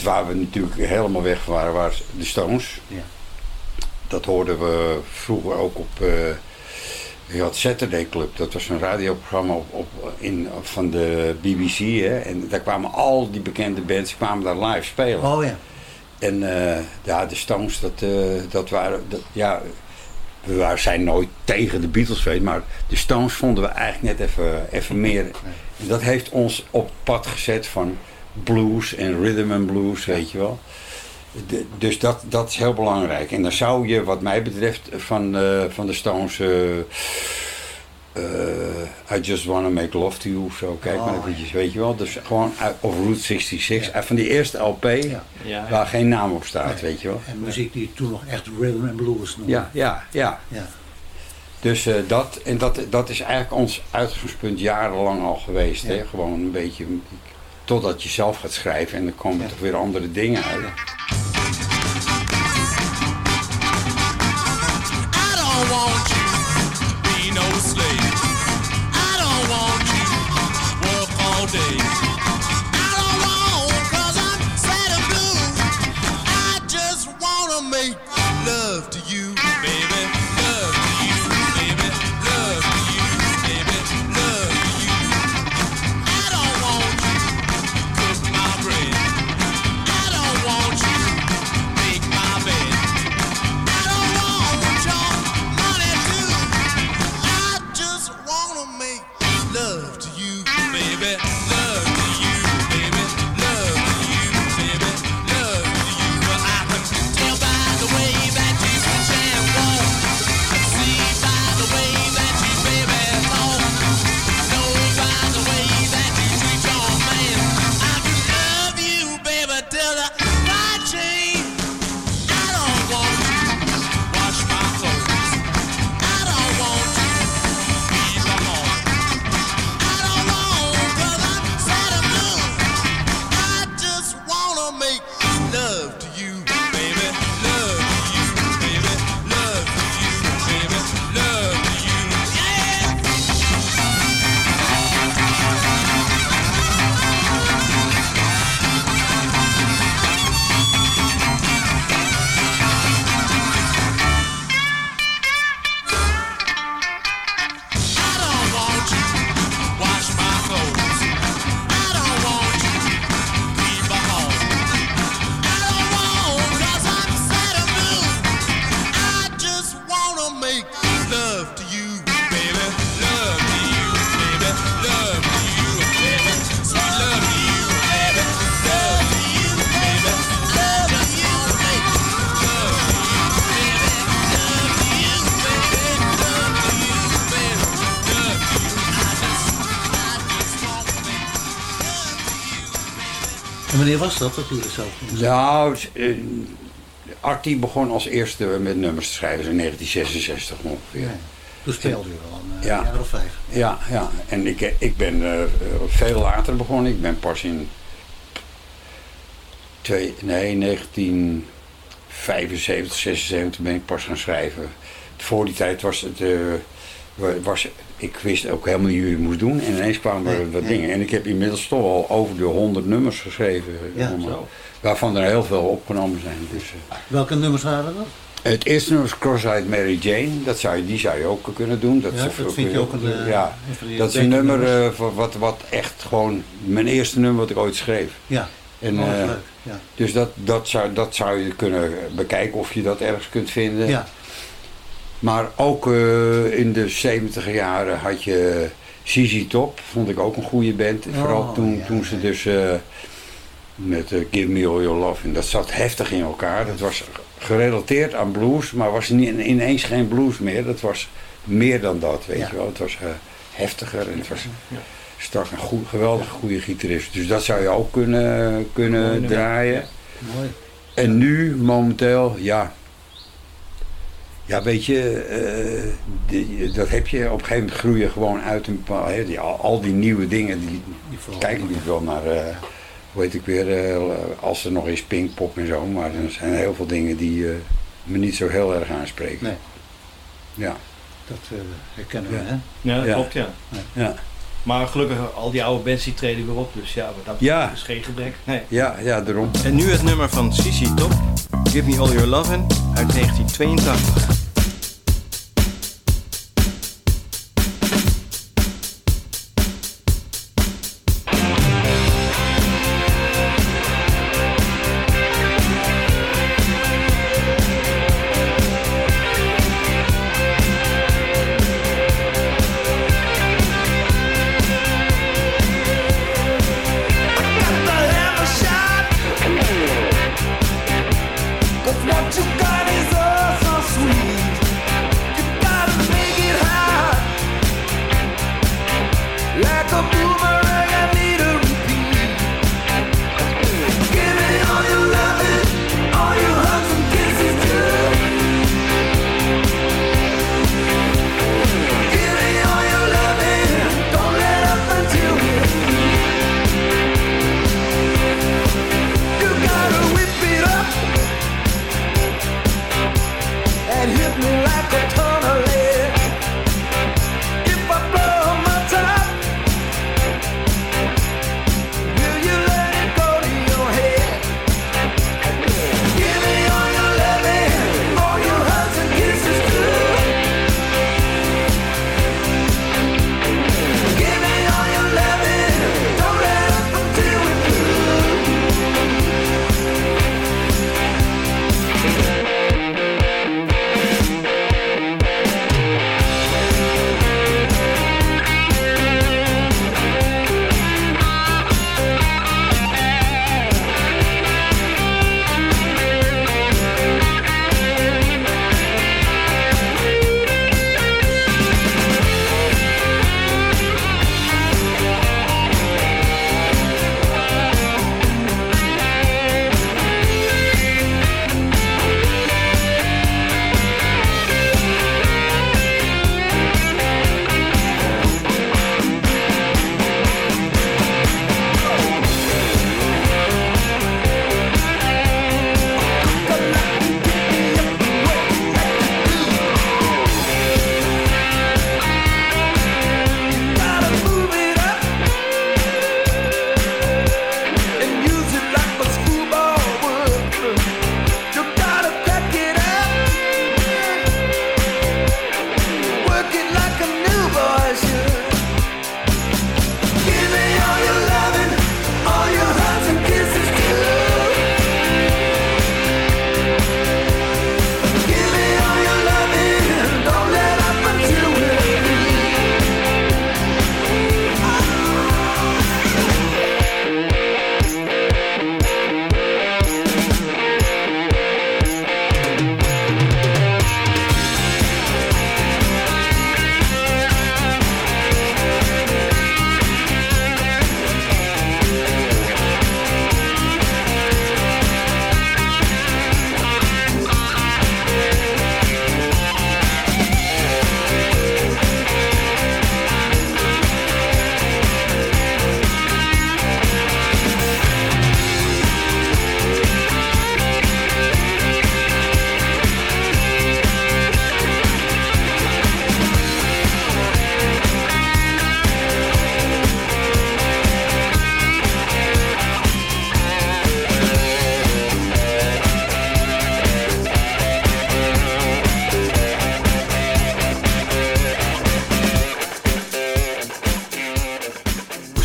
Speaker 7: Waar we natuurlijk helemaal weg waren, was de Stones.
Speaker 4: Ja.
Speaker 7: Dat hoorden we vroeger ook op. eh je had Saturday Club, dat was een radioprogramma op, op, in, van de BBC. Hè? En daar kwamen al die bekende bands kwamen daar live spelen.
Speaker 4: Oh ja.
Speaker 7: En eh, ja, de Stones, dat, eh, dat waren. Dat, ja, we waren, zijn nooit tegen de Beatles geweest, maar de Stones vonden we eigenlijk net even, even meer. En dat heeft ons op pad gezet van blues en rhythm and blues, weet je wel. de- dus dat, dat is heel belangrijk. En dan zou je, wat mij betreft, van, eh, van de Stones. eh, eh, I Just Wanna Make Love to You of zo. Kijk maar
Speaker 4: Oh,
Speaker 7: eventjes, weet je wel. Dus gewoon, uit- of Route 66. eh, Van die eerste LP,
Speaker 4: Ja.
Speaker 7: waar geen naam op staat,
Speaker 4: Nee.
Speaker 7: weet je wel.
Speaker 4: En muziek die toen nog echt rhythm and blues noemde.
Speaker 7: Ja, ja, ja.
Speaker 4: ja.
Speaker 7: Dus eh, dat, en dat, dat is eigenlijk ons uitgangspunt jarenlang al geweest. Hè? Gewoon een beetje, totdat je zelf gaat schrijven en dan komen er toch weer andere dingen uit.
Speaker 4: Was dat dat u dat zelf?
Speaker 7: Nou, eh, Artie begon als eerste met nummers te schrijven in 1966 ongeveer.
Speaker 4: Toen speelde u al een
Speaker 7: Ja.
Speaker 4: jaar of vijf.
Speaker 7: Ja, ja. En ik, ik ben eh, veel later begonnen. Ik ben pas in twee, nee, 1975, 76 ben ik pas gaan schrijven. Voor die tijd was het, eh, was, ik wist ook helemaal niet hoe je moest doen. En ineens kwamen er wat dingen. En ik heb inmiddels toch al over de 100 nummers geschreven.
Speaker 4: Ja,
Speaker 7: allemaal.
Speaker 4: zo.
Speaker 7: waarvan er heel veel opgenomen zijn. Dus, eh,
Speaker 4: Welke nummers waren dat?
Speaker 7: het eerste nummer is Cross-Eyed Mary Jane. Dat zou je, die zou je ook kunnen doen. Dat,
Speaker 4: Ja,
Speaker 7: is
Speaker 4: dat vind je ook een, eh,
Speaker 7: ja,
Speaker 4: een die
Speaker 7: dat is een nummer eh, voor wat, wat echt gewoon mijn eerste nummer wat ik ooit schreef.
Speaker 4: Ja,
Speaker 7: En, eh,
Speaker 4: leuk. Ja.
Speaker 7: Dus dat, dat, zou, dat zou je kunnen bekijken of je dat ergens kunt vinden.
Speaker 4: Ja.
Speaker 7: Maar ook eh, in de 70 jaren had je ZZ Top. Vond ik ook een goede band. Vooral
Speaker 4: Oh,
Speaker 7: toen,
Speaker 4: ja,
Speaker 7: toen ze dus eh, met eh, Give Me All Your Love. En dat zat heftig in elkaar. Dat was gerelateerd aan blues. Maar was niet, ineens geen blues meer. Dat was meer dan dat, weet
Speaker 4: Ja.
Speaker 7: je wel. Het was heftiger en het was strak een goed, geweldig goede gitarist. Dus dat zou je ook kunnen, kunnen
Speaker 4: Mooi,
Speaker 7: draaien.
Speaker 4: Mooi.
Speaker 7: En nu, momenteel, ja. Ja, weet je, eh, die- dat heb je. Op een gegeven moment groeien gewoon uit een hè, die, al, al die nieuwe dingen, die,
Speaker 4: Die vooral-
Speaker 7: kijk ik niet wel naar... eh, hoe heet ik weer, eh, als er nog is Pinkpop en zo. Maar er zijn heel veel dingen die eh, me niet zo heel erg aanspreken.
Speaker 4: Nee,
Speaker 7: Ja,
Speaker 4: dat herkennen we,
Speaker 7: Ja.
Speaker 4: hè?
Speaker 9: Ja, dat
Speaker 7: Ja.
Speaker 9: klopt, ja.
Speaker 7: ja,
Speaker 9: Maar gelukkig, al die oude bands die treden weer op. Dus ja, wat dat
Speaker 7: Ja.
Speaker 9: is geen gebrek. Nee.
Speaker 7: ja, ja, daarom.
Speaker 8: En nu het nummer van CC Top, Give Me All Your Lovin' uit 1982.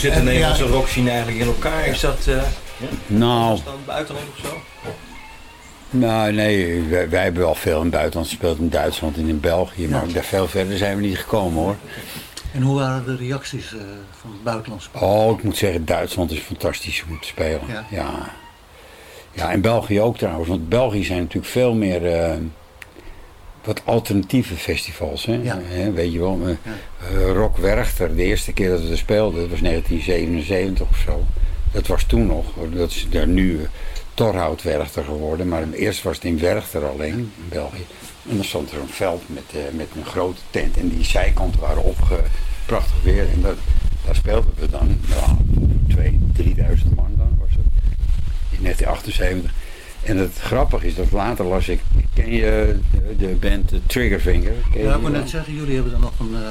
Speaker 10: Zit de Nederlandse
Speaker 4: ja,
Speaker 10: rockscene eigenlijk in elkaar? Is dat uh,
Speaker 7: Nou,
Speaker 10: is dat het buitenland of zo?
Speaker 7: nou nee, wij, wij hebben wel veel in het buitenland gespeeld. In Duitsland en in België. Maar
Speaker 4: Ja.
Speaker 7: daar veel verder zijn we niet gekomen hoor.
Speaker 4: En hoe waren de reacties eh, van het buitenlandse
Speaker 7: Oh, ik moet zeggen, Duitsland is fantastisch om te spelen.
Speaker 4: Ja.
Speaker 7: Ja. ja. en België ook trouwens. Want België zijn natuurlijk veel meer eh, wat alternatieve festivals. Hè?
Speaker 4: Ja.
Speaker 7: Weet je wel, eh, eh, Rock Werchter, de eerste keer dat we er speelden, dat was 1977 of zo. Dat was toen nog. Dat is daar nu uh, Torhout Werchter geworden. Maar eerst was het in Werchter alleen, in België. En dan stond er een veld met, eh, met een grote tent. En die zijkanten waren opge... Prachtig weer. En dat, daar speelden we dan. Ja, 2.000, 3.000 man dan was het. In 1978. En het grappige is dat later las ik... Ken je de, de band eh, Triggerfinger?
Speaker 4: Ja, ik moet net zeggen, jullie hebben er nog een, eh,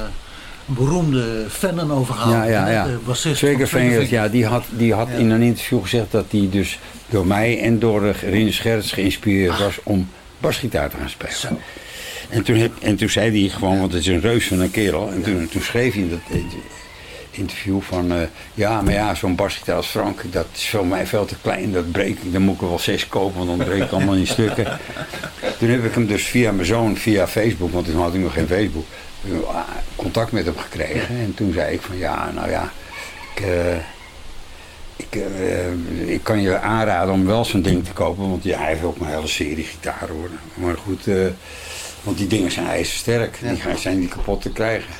Speaker 4: een beroemde fan aan overgehaald.
Speaker 7: Ja, ja, ja.
Speaker 4: Triggerfinger.
Speaker 7: ja, die had, die had
Speaker 4: Ja.
Speaker 7: in een interview gezegd dat hij dus door mij en door eh, Rinus Gerrits geïnspireerd was om basgitaar te gaan spelen.
Speaker 4: Zo.
Speaker 7: En toen, heb, en toen zei hij gewoon, want het is een reus van een kerel. En toen, toen schreef hij dat eh, interview van... eh, ja, maar ja, zo'n basgitaar als Frank, dat is voor mij veel te klein. Dat breek ik, dan moet ik er wel zes kopen, want dan breekt het allemaal in stukken. Toen heb ik hem dus via mijn zoon, via Facebook, want toen had ik nog geen Facebook... eh, contact met hem gekregen. En toen zei ik van, ja, nou ja... Ik, eh, ik, ik kan je aanraden om wel zo'n ding te kopen, want ja, hij heeft ook een hele serie gitaren hoor. Maar goed, want die dingen zijn ijzersterk, die gaan- zijn niet kapot te krijgen.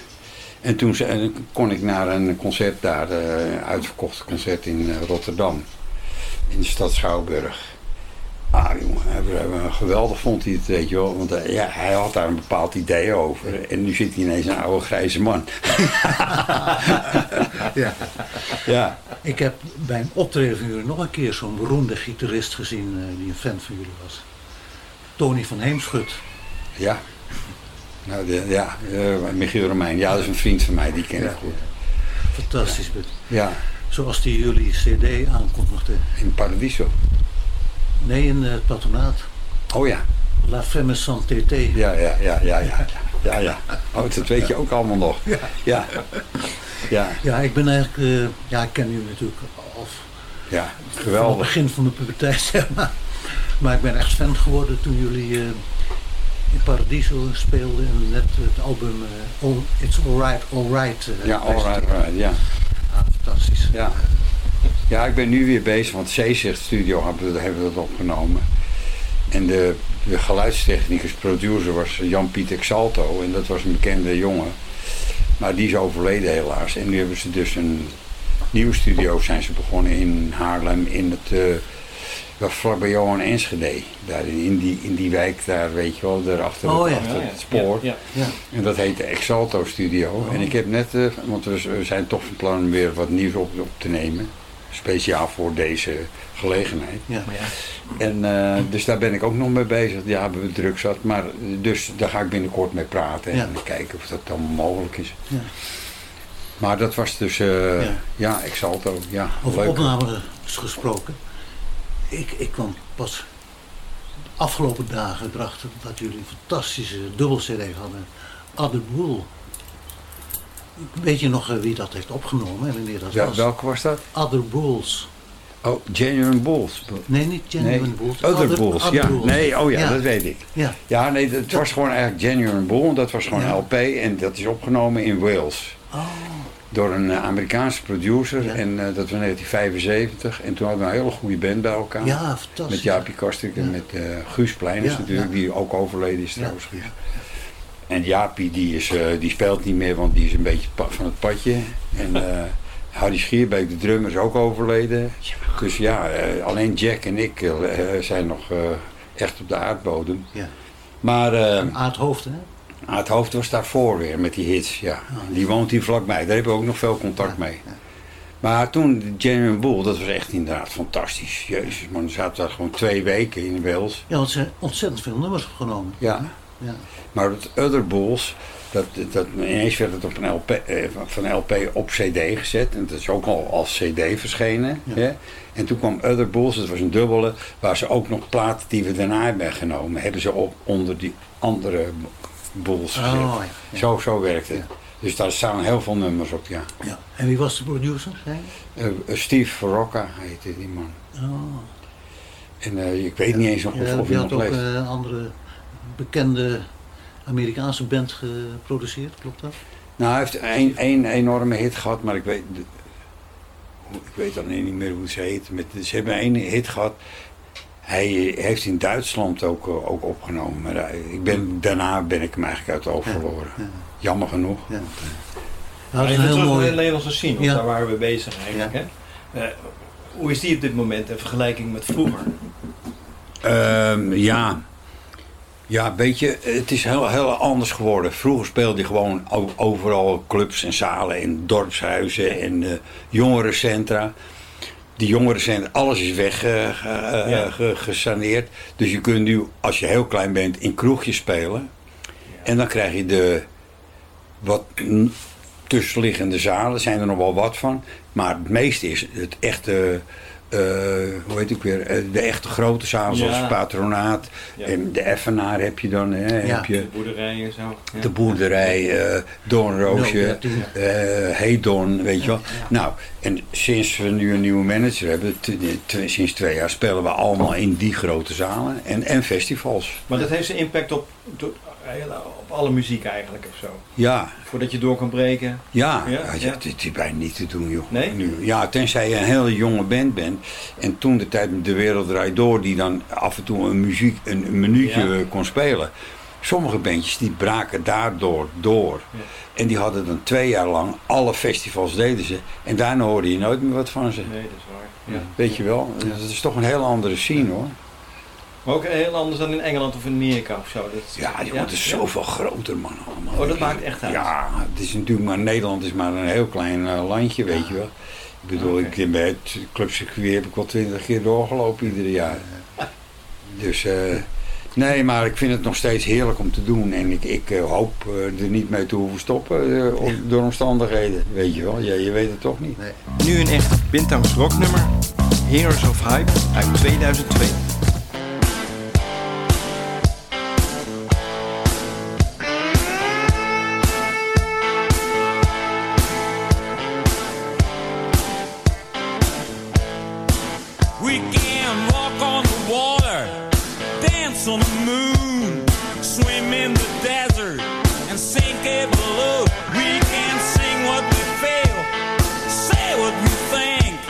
Speaker 7: En toen ze- kon ik naar een concert daar, eh uitverkocht concert in eh, Rotterdam, in de stad Schouwburg. Ah jongen, geweldig vond hij het, weet je wel. Want eh, ja, hij had daar een bepaald idee over. En nu zit hij ineens een oude grijze man.
Speaker 4: Ja.
Speaker 7: ja.
Speaker 4: Ik heb bij een optreden van jullie nog een keer zo'n beroemde gitarist gezien die een fan van jullie was. Tony van Heemschut.
Speaker 7: Ja. Nou, de, ja, eh, Michiel Romein. Ja, dat is een vriend van mij, die ken ik
Speaker 4: Ja.
Speaker 7: goed.
Speaker 4: Fantastisch.
Speaker 7: Ja,
Speaker 4: Zoals die jullie cd aankondigde.
Speaker 7: in Paradiso.
Speaker 4: Nee, in eh, het patronaat.
Speaker 7: Oh ja.
Speaker 4: La Femme Sans TT.
Speaker 7: Ja, ja, ja, ja, ja. Ja, ja. Oh, dat weet je ook allemaal nog.
Speaker 4: Ja.
Speaker 7: Ja. Ja,
Speaker 4: Ja, ik ben eigenlijk... eh, ja, ik ken jullie natuurlijk al
Speaker 7: ja.
Speaker 4: van het
Speaker 7: Geweldig.
Speaker 4: begin van de puberteit, zeg maar. Maar ik ben echt fan geworden toen jullie in Paradiso speelden en net het album eh, All, It's Alright, Alright. eh,
Speaker 7: Ja, alright, alright, ja.
Speaker 4: Ja, fantastisch.
Speaker 7: Ja. Ja, ik ben nu weer bezig, want Zeezicht Studio hebben we, hebben we dat opgenomen. En de, de geluidstechnicus, producer was Jan-Piet Exalto. En dat was een bekende jongen. Maar die is overleden helaas. En nu hebben ze dus een nieuwe studio zijn ze begonnen in Haarlem. In het, eh dat vlakbij Johan Enschede. Daar in, die, in die wijk daar, weet je wel, daar achter,
Speaker 4: Oh,
Speaker 7: het,
Speaker 4: ja.
Speaker 7: achter
Speaker 10: Ja, ja.
Speaker 7: het spoor.
Speaker 10: Ja,
Speaker 4: Ja.
Speaker 7: En dat heet de Exalto Studio. En ik heb net, eh, want we, we zijn toch van plan om weer wat nieuws op, op te nemen. Speciaal voor deze gelegenheid.
Speaker 4: Ja.
Speaker 10: Maar ja,
Speaker 7: En eh, dus daar ben ik ook nog mee bezig. Ja, hebben we druk zat. Maar dus daar ga ik binnenkort mee praten.
Speaker 4: Ja.
Speaker 7: En kijken of dat dan mogelijk is.
Speaker 4: Ja.
Speaker 7: Maar dat was dus, eh,
Speaker 4: Ja.
Speaker 7: ja. Exalto. Ja,
Speaker 4: Over opnames gesproken. Ik, ik kwam pas de afgelopen dagen erachter dat jullie een fantastische dubbel CD hadden. Other Bull. Weet je nog eh, wie dat heeft opgenomen en wanneer dat
Speaker 7: Ja,
Speaker 4: was?
Speaker 7: welke was dat?
Speaker 4: Other Bulls.
Speaker 7: Oh, Genuine Bulls.
Speaker 4: Nee, niet Genuine
Speaker 7: Nee,
Speaker 4: Bulls.
Speaker 7: Other Bulls, ja.
Speaker 4: Bulls.
Speaker 7: Nee, oh ja,
Speaker 4: Ja.
Speaker 7: dat weet ik.
Speaker 4: Ja,
Speaker 7: Ja, nee, het was gewoon eigenlijk Genuine Bull. Dat was gewoon
Speaker 4: Ja.
Speaker 7: LP en dat is opgenomen in Wales.
Speaker 4: oh,
Speaker 7: Door een eh, Amerikaanse producer.
Speaker 4: Ja.
Speaker 7: En eh, dat was in 1975. En toen hadden we een hele goede band bij elkaar.
Speaker 4: ja, fantastisch.
Speaker 7: Met Jaapie Kastrik en
Speaker 4: Ja.
Speaker 7: met eh Guus Pleiners
Speaker 4: Ja,
Speaker 7: natuurlijk, die ook overleden is trouwens. En Jaapie die, is, die speelt niet meer, want die is een beetje van het padje. En Harry Schierbeek, de drummer, is ook overleden. Dus ja, alleen Jack en ik zijn nog echt op de aardbodem.
Speaker 4: Ja.
Speaker 7: Maar eh
Speaker 4: Aard Hoofd, hè?
Speaker 7: het hoofd was daarvoor weer met die hits. Ja. Die woont hier vlakbij, daar hebben we ook nog veel contact mee. Maar toen, de Genuine Bull, dat was echt inderdaad fantastisch. Jezus man, zaten daar gewoon twee weken in Wales.
Speaker 4: Ja, want ze hebben ontzettend veel nummers opgenomen.
Speaker 7: Ja.
Speaker 4: Ja.
Speaker 7: Maar het Other Bulls, dat, dat, ineens werd het op een LP, eh, van LP op CD gezet. En dat is ook al als CD verschenen.
Speaker 4: Ja.
Speaker 7: Hè? En toen kwam Other Bulls, dat was een dubbele, waar ze ook nog platen die we daarna hebben genomen, hebben ze op onder die andere Bulls.
Speaker 4: Oh, ja.
Speaker 7: Zo, zo werkt het. Dus daar staan heel veel nummers op, ja.
Speaker 4: Ja. En wie was de producer? je?
Speaker 7: Eh, Steve Rocca heette die man.
Speaker 4: Oh.
Speaker 7: En eh, ik weet niet eens nog of, of hij
Speaker 4: had ook een andere bekende Amerikaanse band geproduceerd, klopt dat?
Speaker 7: Nou, hij heeft één, één enorme hit gehad, maar ik weet, ik weet dan niet meer hoe ze heet. Met, ze hebben één hit gehad. Hij heeft in Duitsland ook, eh, ook opgenomen. Maar ik ben, daarna ben ik hem eigenlijk uit het oog verloren. Jammer genoeg.
Speaker 4: Ja.
Speaker 10: Nou,
Speaker 4: dat is heel mooi-
Speaker 10: de Nederlandse scene, want
Speaker 4: Ja.
Speaker 10: daar waren we bezig eigenlijk. Hè? Eh, hoe is die op dit moment in vergelijking met vroeger?
Speaker 7: Ehm, ja. Ja, weet je, het is heel, heel anders geworden. Vroeger speelde je gewoon overal clubs en zalen en dorpshuizen en eh, jongerencentra. Die jongerencentra, alles is weg eh, eh,
Speaker 10: Ja.
Speaker 7: gesaneerd. Dus je kunt nu, als je heel klein bent, in kroegjes spelen. En dan krijg je de wat tussenliggende zalen, zijn er nog wel wat van. Maar het meeste is het echte, eh, hoe heet ik weer, eh, de echte grote zalen zoals
Speaker 10: Ja.
Speaker 7: Patronaat.
Speaker 10: Ja.
Speaker 7: En de Effenaar heb je dan, hè,
Speaker 4: Ja.
Speaker 7: heb je
Speaker 10: De boerderijen en zo. Ja.
Speaker 7: de boerderij, eh Doornroosje, eh Hedon, weet je wel. Nou, en sinds we nu een nieuwe manager hebben, sinds twee jaar spelen we allemaal in die grote zalen en, en festivals.
Speaker 10: Maar dat heeft zijn impact op, op, op alle muziek eigenlijk of zo.
Speaker 7: Ja,
Speaker 10: Voordat je door kan breken.
Speaker 7: Ja,
Speaker 10: Ja,
Speaker 7: ja,
Speaker 10: ja.
Speaker 7: Het is bijna niet te doen, joh.
Speaker 10: Nee?
Speaker 7: Nu, ja, tenzij je een hele jonge band bent. En toen de tijd met De Wereld Draait Door, die dan af en toe een, muziek, een, een minuutje
Speaker 10: Ja.
Speaker 7: kon spelen. Sommige bandjes die braken daardoor door. En die hadden dan twee jaar lang, alle festivals deden ze. En daarna hoorde je nooit meer wat van ze.
Speaker 10: Nee, dat is waar. Ja.
Speaker 7: Weet je wel, dat is toch een heel andere scene hoor.
Speaker 10: Maar ook heel anders dan in Engeland of in Amerika of zo. Dat,
Speaker 7: Ja, die wordt is
Speaker 10: Ja.
Speaker 7: zoveel groter man allemaal.
Speaker 10: Oh, dat maakt echt uit.
Speaker 7: Ja, het is natuurlijk maar Nederland is maar een heel klein eh, landje, weet je wel. Ik bedoel, ik ben bij het clubcircuit heb ik wel twintig keer doorgelopen ieder jaar. Dus eh, nee, maar ik vind het nog steeds heerlijk om te doen. En ik, ik eh, hoop er niet mee te hoeven stoppen door omstandigheden. Weet je wel, ja, je weet het toch niet.
Speaker 6: Nu een echt Bintangs rocknummer. Heroes of Hype uit 2002.
Speaker 8: Dance on the moon, swim in the desert, and sink a balloon. We can sing what we feel, say what we think.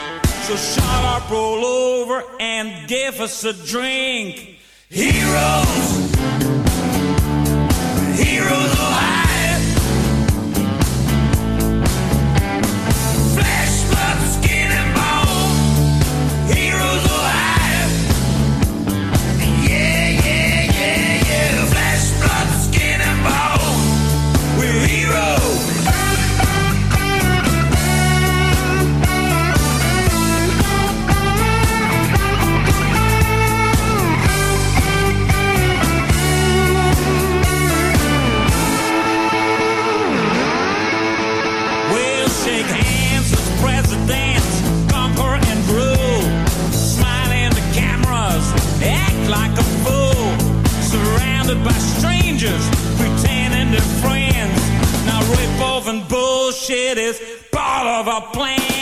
Speaker 8: So shut up, roll over, and give us a drink. Heroes by strangers, pretending they're friends. Now rip off and bullshit is part of our plans.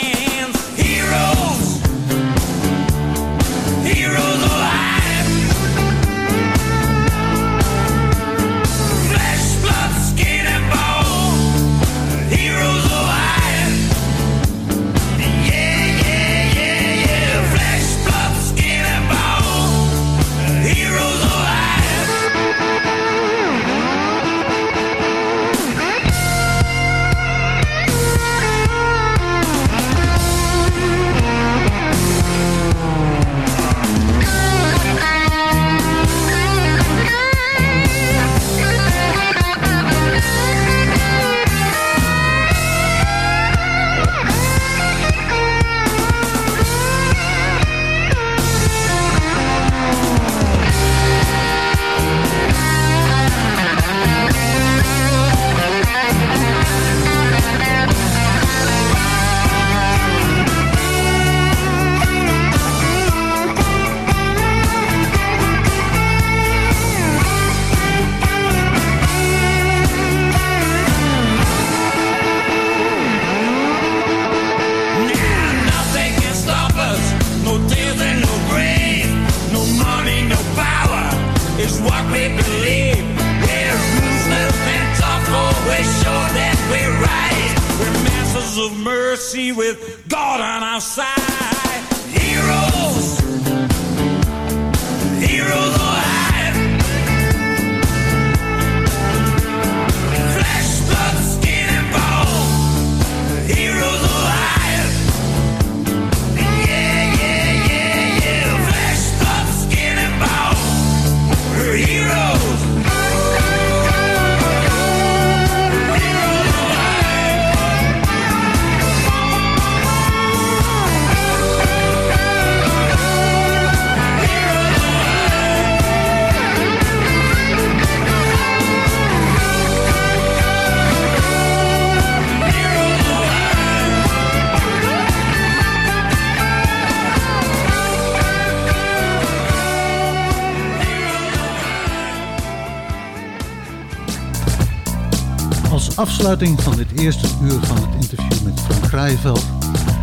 Speaker 11: afsluiting van dit eerste uur van het interview met Frank Krijveld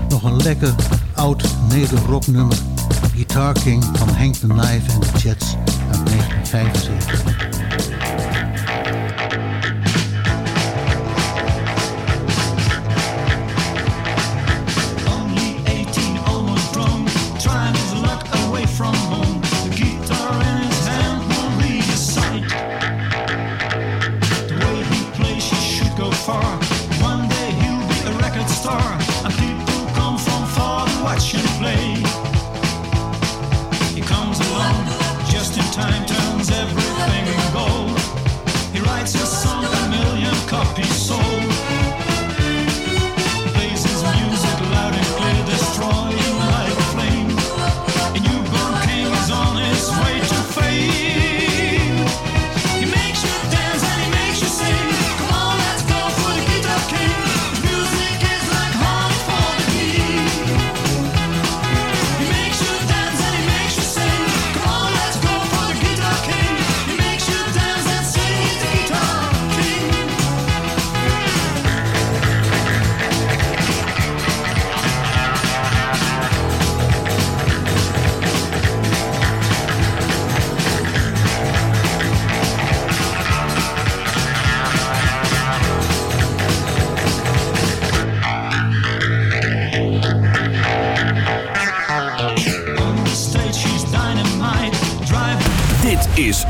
Speaker 11: nog een lekker oud neder-rocknummer, Guitar King van Henk de Knife en de Jets uit 1975.